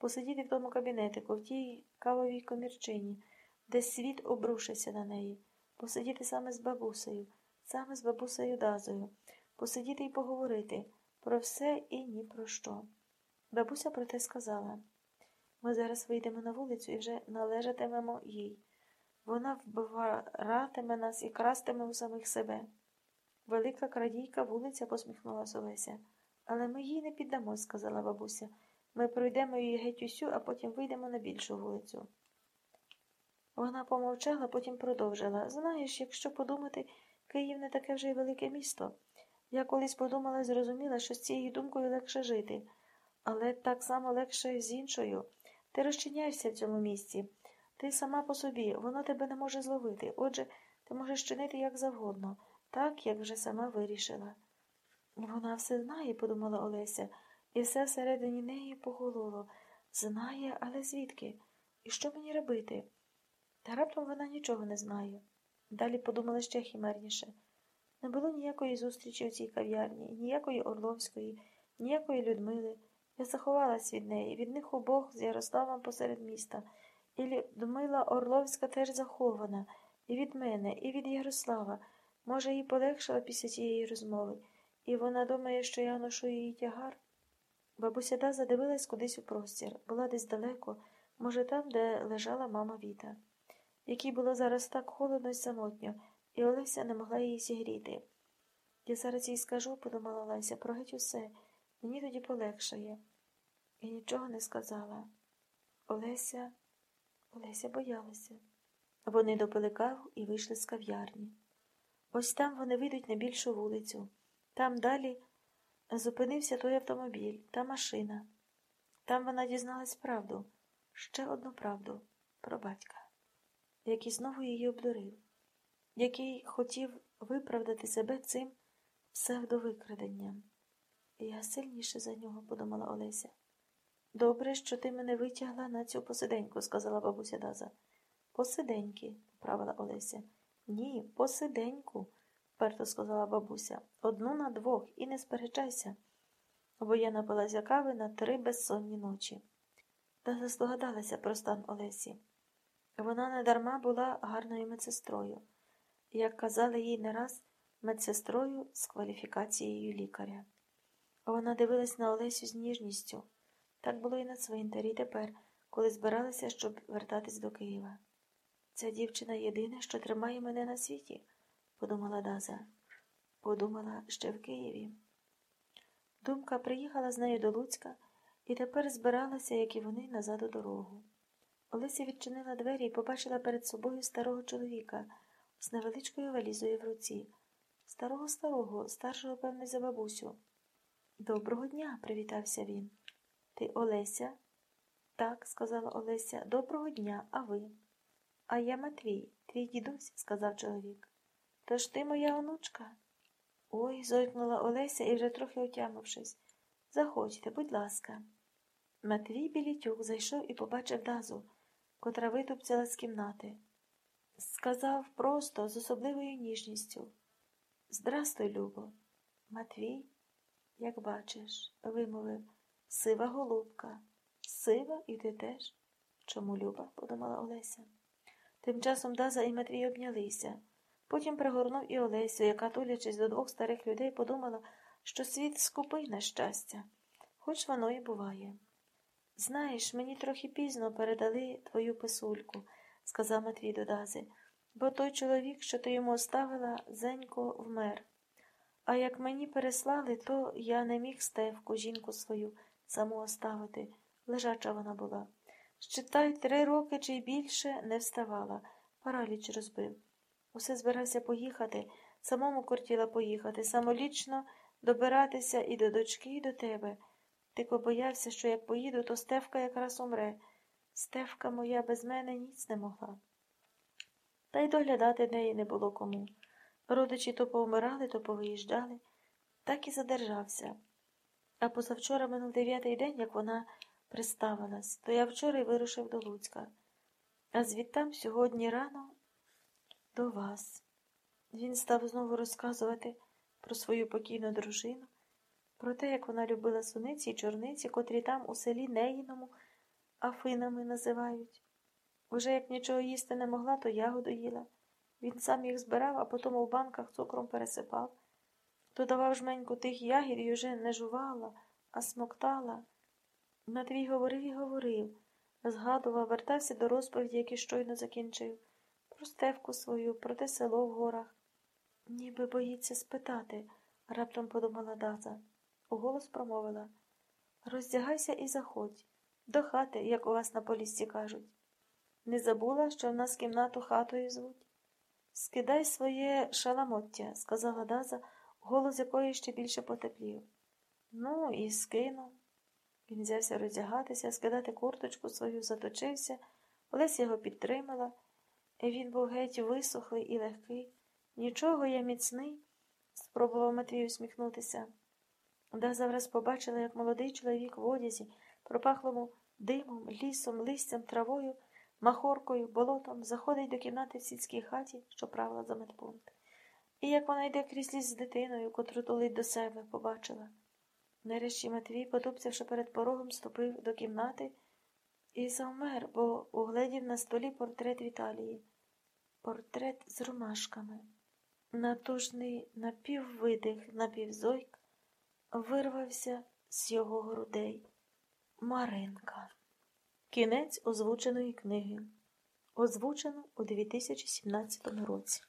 посидіти в тому кабінетику, в тій кавовій комірчині, де світ обрушився на неї, посидіти саме з бабусею, саме з бабусею Дазою, посидіти і поговорити про все і ні про що. Бабуся про те сказала ми зараз вийдемо на вулицю і вже належатимемо їй. Вона вбиватиме нас і крастиме у самих себе. Велика крадійка вулиця, посміхнулася Олеся. Але ми їй не піддамось, сказала бабуся. Ми пройдемо її геть усю, а потім вийдемо на більшу вулицю. Вона помовчала, потім продовжила. Знаєш, якщо подумати, Київ не таке вже й велике місто. Я колись подумала і зрозуміла, що з цією думкою легше жити, але так само легше з іншою. Ти розчиняєшся в цьому місці. Ти сама по собі, воно тебе не може зловити. Отже, ти можеш чинити як завгодно, так, як вже сама вирішила. Вона все знає, подумала Олеся, і все всередині неї погололо. Знає, але звідки? І що мені робити? Та раптом вона нічого не знає. Далі подумала ще хімерніше. Не було ніякої зустрічі у цій кав'ярні, ніякої Орловської, ніякої Людмили. Я заховалась від неї, від них обох з Ярославом посеред міста. І Людмила Орловська теж захована, і від мене, і від Ярослава. Може, їй полегшила після цієї розмови, і вона думає, що я ношу її тягар. Бабуся Даза дивилась кудись у простір, була десь далеко, може, там, де лежала мама Віта, якій було зараз так холодно й самотньо, і Олеся не могла її зігріти. Я зараз їй скажу, подумала Олеся, про геть усе, мені тоді полегшає. І нічого не сказала. Олеся, Олеся боялася. Вони допили каву і вийшли з кав'ярні. Ось там вони вийдуть на більшу вулицю. Там далі зупинився той автомобіль, та машина. Там вона дізналась правду, ще одну правду про батька, який знову її обдурив, який хотів виправдати себе цим псевдовикраденням. Я сильніше за нього, подумала Олеся. Добре, що ти мене витягла на цю посиденьку, сказала бабуся Даза. Посиденьки, поправила Олеся. Ні, посиденьку, вперто сказала бабуся. Одну на двох і не сперечайся, бо я напилася кави на три безсонні ночі. Даза здогадалася про стан Олесі. Вона недарма була гарною медсестрою, як казали їй не раз, медсестрою з кваліфікацією лікаря. Вона дивилась на Олесю з ніжністю. Так було і на цвинтарі тепер, коли збиралася, щоб вертатись до Києва. Ця дівчина єдине, що тримає мене на світі, подумала Даза. Подумала ще в Києві. Думка приїхала з нею до Луцька і тепер збиралася, як і вони, назад у дорогу. Олеся відчинила двері і побачила перед собою старого чоловіка з невеличкою валізою в руці. Старого старого, старшого, певне, за бабусю. Доброго дня, привітався він. Ти Олеся? Так, сказала Олеся. Доброго дня, а ви? А я Матвій, твій дідусь, сказав чоловік. Тож ти моя онучка? Ой, зойкнула Олеся і вже трохи отямившись. Заходьте, будь ласка. Матвій Білітюк зайшов і побачив дазу, котра витупцяла з кімнати. Сказав просто, з особливою ніжністю. Здрастуй, Любо. Матвій, як бачиш, вимовив. Сива голубка. Сива і ти теж? Чому Люба? подумала Олеся. Тим часом Даза і Матвій обнялися. Потім пригорнув і Олесю, яка, тулячись до двох старих людей, подумала, що світ скупий на щастя, хоч воно і буває. Знаєш, мені трохи пізно передали твою писульку, сказав Матвій до Дази, бо той чоловік, що ти йому оставила, зенько вмер. А як мені переслали, то я не міг стевку, жінку свою саму оставити. Лежача вона була. Считай, три роки чи більше не вставала, параліч розбив. Усе збирався поїхати, самому кортіла поїхати, самолічно добиратися і до дочки, і до тебе. Тільки боявся, що як поїду, то Стевка якраз умре. Стевка моя без мене ніц не могла. Та й доглядати неї не було кому. Родичі то повмирали, то повиїжджали, так і задержався. А позавчора минув дев'ятий день, як вона приставилась, то я вчора й вирушив до Луцька. А звідтам сьогодні рано до вас. Він став знову розказувати про свою покійну дружину, про те, як вона любила суниці й чорниці, котрі там у селі Неїному афинами називають. Уже як нічого їсти не могла, то ягоду їла. Він сам їх збирав, а потім у банках цукром пересипав. Додавав жменьку тих ягід і вже не жувала, а смоктала. Матвій говорив і говорив, згадував, вертався до розповіді, які щойно закінчив, про стевку свою, про те село в горах. Ніби боїться спитати, раптом подумала Даза. Уголос промовила Роздягайся і заходь, до хати, як у вас на полісці кажуть. Не забула, що в нас кімнату хатою звуть? Скидай своє шаламоття, сказала Даза, голос якої ще більше потеплів. Ну, і скину. Він взявся роздягатися, скидати курточку свою, заточився, Олеся його підтримала. Він був геть висохлий і легкий. Нічого, я міцний, спробував Матвій усміхнутися. Даза враз побачила, як молодий чоловік в одязі, пропахлому димом, лісом, листям, травою, махоркою, болотом, заходить до кімнати в сільській хаті, що правила за медпункт. І як вона йде крізь ліс з дитиною, котру тулить до себе, побачила. Нарешті Матвій, потупцявши перед порогом, ступив до кімнати і завмер, бо угледів на столі портрет Віталії. Портрет з ромашками. Натужний напіввидих, напівзойк вирвався з його грудей. Маринка. Кінець озвученої книги. Озвучено у 2017 році.